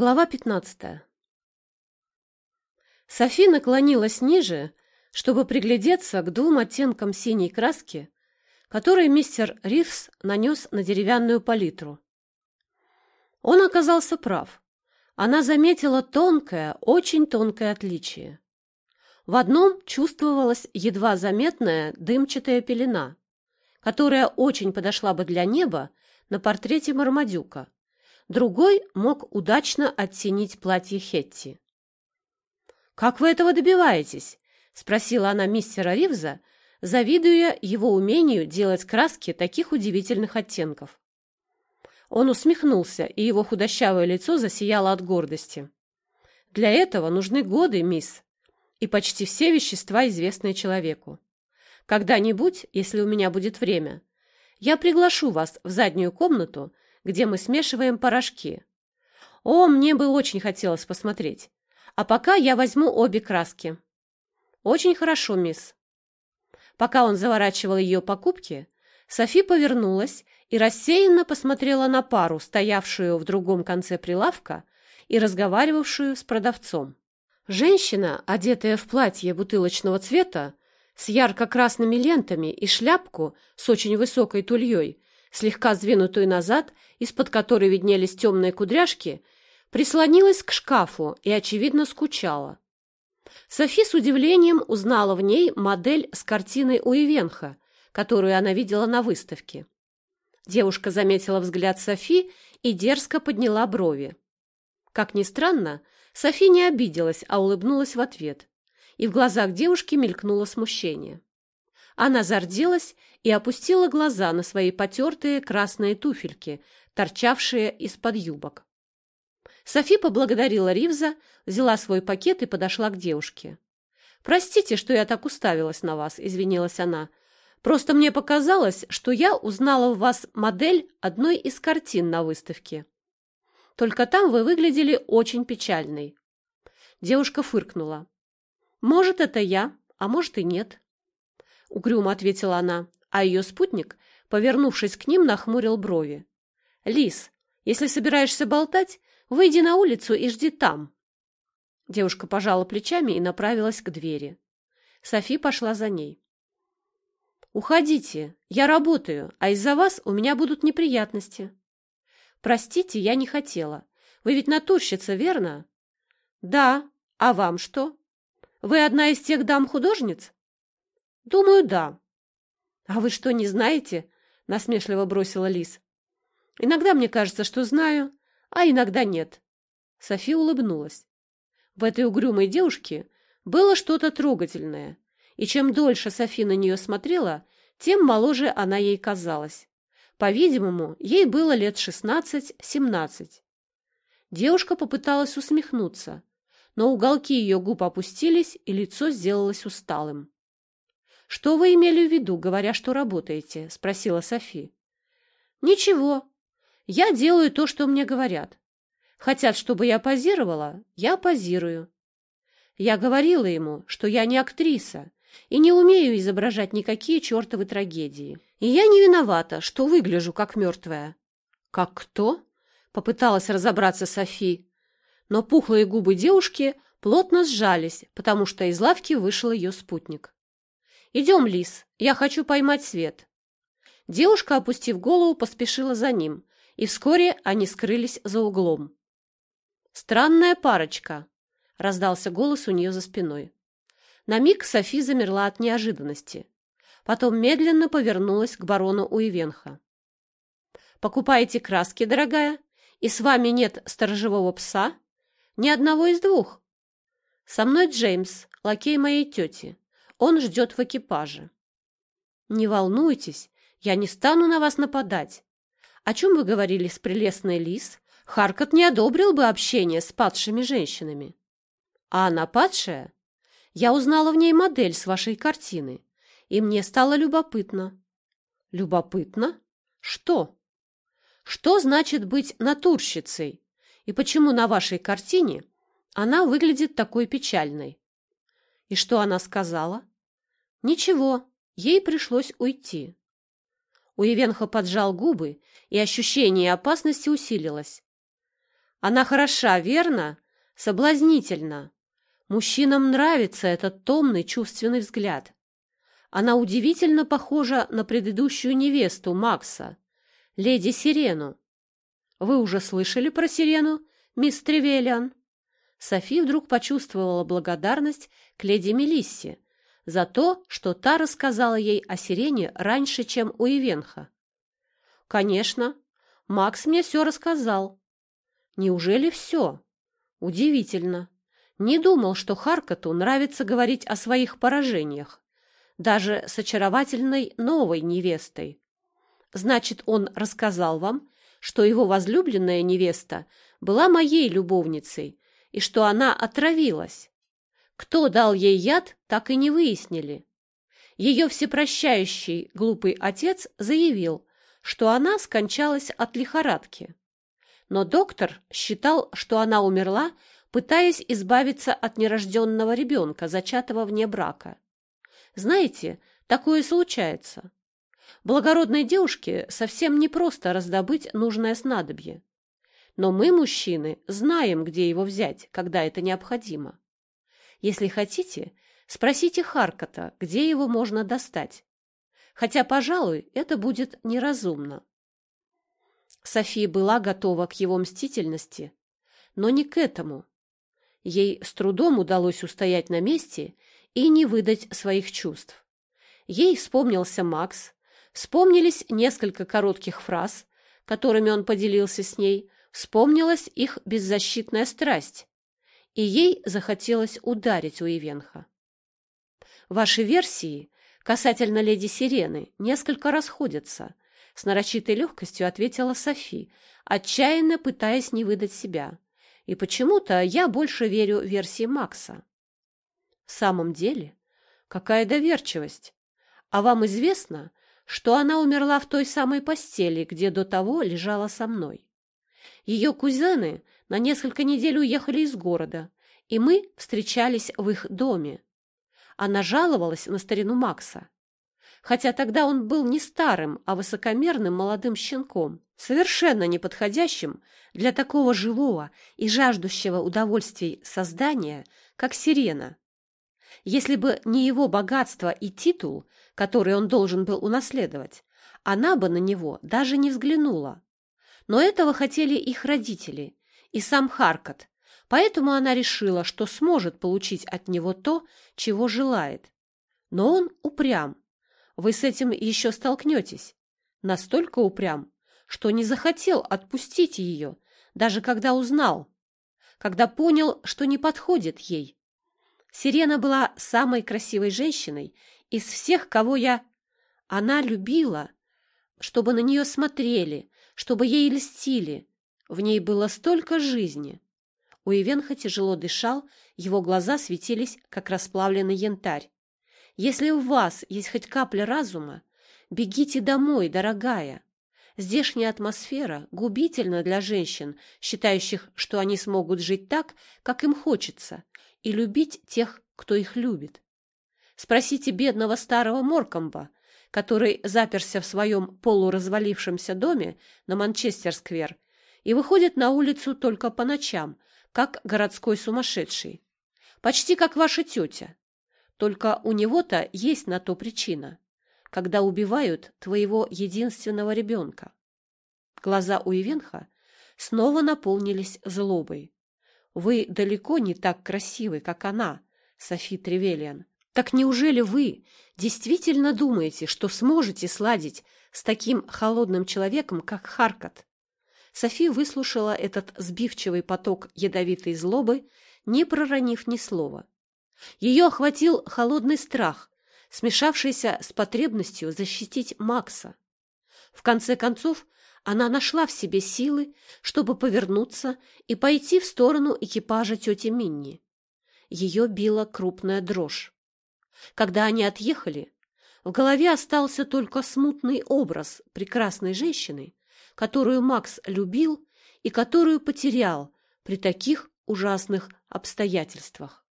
Глава 15. Софи наклонилась ниже, чтобы приглядеться к двум оттенкам синей краски, которые мистер Ривз нанес на деревянную палитру. Он оказался прав. Она заметила тонкое, очень тонкое отличие. В одном чувствовалась едва заметная дымчатая пелена, которая очень подошла бы для неба на портрете Мармадюка другой мог удачно оттенить платье Хетти. «Как вы этого добиваетесь?» — спросила она мистера Ривза, завидуя его умению делать краски таких удивительных оттенков. Он усмехнулся, и его худощавое лицо засияло от гордости. «Для этого нужны годы, мисс, и почти все вещества, известные человеку. Когда-нибудь, если у меня будет время, я приглашу вас в заднюю комнату где мы смешиваем порошки. О, мне бы очень хотелось посмотреть. А пока я возьму обе краски. Очень хорошо, мисс. Пока он заворачивал ее покупки, Софи повернулась и рассеянно посмотрела на пару, стоявшую в другом конце прилавка и разговаривавшую с продавцом. Женщина, одетая в платье бутылочного цвета, с ярко-красными лентами и шляпку с очень высокой тульей, слегка сдвинутую назад, из-под которой виднелись темные кудряшки, прислонилась к шкафу и, очевидно, скучала. Софи с удивлением узнала в ней модель с картиной Уивенха, которую она видела на выставке. Девушка заметила взгляд Софи и дерзко подняла брови. Как ни странно, Софи не обиделась, а улыбнулась в ответ, и в глазах девушки мелькнуло смущение. Она зарделась и опустила глаза на свои потертые красные туфельки, торчавшие из-под юбок. Софи поблагодарила Ривза, взяла свой пакет и подошла к девушке. «Простите, что я так уставилась на вас», — извинилась она. «Просто мне показалось, что я узнала в вас модель одной из картин на выставке. Только там вы выглядели очень печальной». Девушка фыркнула. «Может, это я, а может и нет». Угрюмо ответила она а ее спутник, повернувшись к ним, нахмурил брови. «Лис, если собираешься болтать, выйди на улицу и жди там». Девушка пожала плечами и направилась к двери. Софи пошла за ней. «Уходите, я работаю, а из-за вас у меня будут неприятности». «Простите, я не хотела. Вы ведь натурщица, верно?» «Да. А вам что? Вы одна из тех дам-художниц?» «Думаю, да. «А вы что, не знаете?» — насмешливо бросила Лис. «Иногда мне кажется, что знаю, а иногда нет». Софи улыбнулась. В этой угрюмой девушке было что-то трогательное, и чем дольше Софи на нее смотрела, тем моложе она ей казалась. По-видимому, ей было лет шестнадцать-семнадцать. Девушка попыталась усмехнуться, но уголки ее губ опустились, и лицо сделалось усталым. «Что вы имели в виду, говоря, что работаете?» — спросила Софи. «Ничего. Я делаю то, что мне говорят. Хотят, чтобы я позировала? Я позирую. Я говорила ему, что я не актриса и не умею изображать никакие чертовы трагедии. И я не виновата, что выгляжу как мертвая». «Как кто?» — попыталась разобраться Софи. Но пухлые губы девушки плотно сжались, потому что из лавки вышел ее спутник. «Идем, Лис, я хочу поймать свет». Девушка, опустив голову, поспешила за ним, и вскоре они скрылись за углом. «Странная парочка», — раздался голос у нее за спиной. На миг Софи замерла от неожиданности. Потом медленно повернулась к барону Уивенха. «Покупаете краски, дорогая? И с вами нет сторожевого пса? Ни одного из двух?» «Со мной Джеймс, лакей моей тети. Он ждет в экипаже. Не волнуйтесь, я не стану на вас нападать. О чем вы говорили с прелестной Лис? Харкот не одобрил бы общение с падшими женщинами. А она падшая? Я узнала в ней модель с вашей картины, и мне стало любопытно. Любопытно? Что? Что значит быть натурщицей? И почему на вашей картине она выглядит такой печальной? И что она сказала? Ничего, ей пришлось уйти. У Ивенха поджал губы, и ощущение опасности усилилось. Она хороша, верно? Соблазнительна. Мужчинам нравится этот томный чувственный взгляд. Она удивительно похожа на предыдущую невесту Макса, леди Сирену. Вы уже слышали про Сирену, мисс Тревелиан? Софи вдруг почувствовала благодарность к леди Мелиссе за то, что та рассказала ей о Сирене раньше, чем у Ивенха. «Конечно, Макс мне все рассказал». «Неужели все?» «Удивительно. Не думал, что Харкоту нравится говорить о своих поражениях, даже с очаровательной новой невестой. Значит, он рассказал вам, что его возлюбленная невеста была моей любовницей и что она отравилась. Кто дал ей яд, так и не выяснили. Ее всепрощающий глупый отец заявил, что она скончалась от лихорадки. Но доктор считал, что она умерла, пытаясь избавиться от нерожденного ребенка, зачатого вне брака. Знаете, такое случается. Благородной девушке совсем не просто раздобыть нужное снадобье. Но мы, мужчины, знаем, где его взять, когда это необходимо. Если хотите, спросите Харкота, где его можно достать. Хотя, пожалуй, это будет неразумно. София была готова к его мстительности, но не к этому. Ей с трудом удалось устоять на месте и не выдать своих чувств. Ей вспомнился Макс, вспомнились несколько коротких фраз, которыми он поделился с ней, вспомнилась их беззащитная страсть, и ей захотелось ударить у Ивенха. Ваши версии касательно леди Сирены несколько расходятся, с нарочитой легкостью ответила Софи, отчаянно пытаясь не выдать себя. И почему-то я больше верю версии Макса. В самом деле, какая доверчивость! А вам известно, что она умерла в той самой постели, где до того лежала со мной? Ее кузены на несколько недель уехали из города, и мы встречались в их доме. Она жаловалась на старину Макса. Хотя тогда он был не старым, а высокомерным молодым щенком, совершенно неподходящим для такого живого и жаждущего удовольствий создания, как сирена. Если бы не его богатство и титул, который он должен был унаследовать, она бы на него даже не взглянула. Но этого хотели их родители и сам Харкот, поэтому она решила, что сможет получить от него то, чего желает. Но он упрям. Вы с этим еще столкнетесь. Настолько упрям, что не захотел отпустить ее, даже когда узнал, когда понял, что не подходит ей. Сирена была самой красивой женщиной из всех, кого я... Она любила, чтобы на нее смотрели, чтобы ей льстили. В ней было столько жизни. У Ивенха тяжело дышал, его глаза светились, как расплавленный янтарь. «Если у вас есть хоть капля разума, бегите домой, дорогая. Здешняя атмосфера губительна для женщин, считающих, что они смогут жить так, как им хочется, и любить тех, кто их любит. Спросите бедного старого Моркомба, который заперся в своем полуразвалившемся доме на Манчестер-сквер и выходит на улицу только по ночам, как городской сумасшедший. Почти как ваша тетя. Только у него-то есть на то причина, когда убивают твоего единственного ребенка. Глаза у Ивенха снова наполнились злобой. Вы далеко не так красивы, как она, Софи Тревелиан. Так неужели вы действительно думаете, что сможете сладить с таким холодным человеком, как Харкот? Софи выслушала этот сбивчивый поток ядовитой злобы, не проронив ни слова. Ее охватил холодный страх, смешавшийся с потребностью защитить Макса. В конце концов, она нашла в себе силы, чтобы повернуться и пойти в сторону экипажа тети Минни. Ее била крупная дрожь. Когда они отъехали, в голове остался только смутный образ прекрасной женщины, которую Макс любил и которую потерял при таких ужасных обстоятельствах.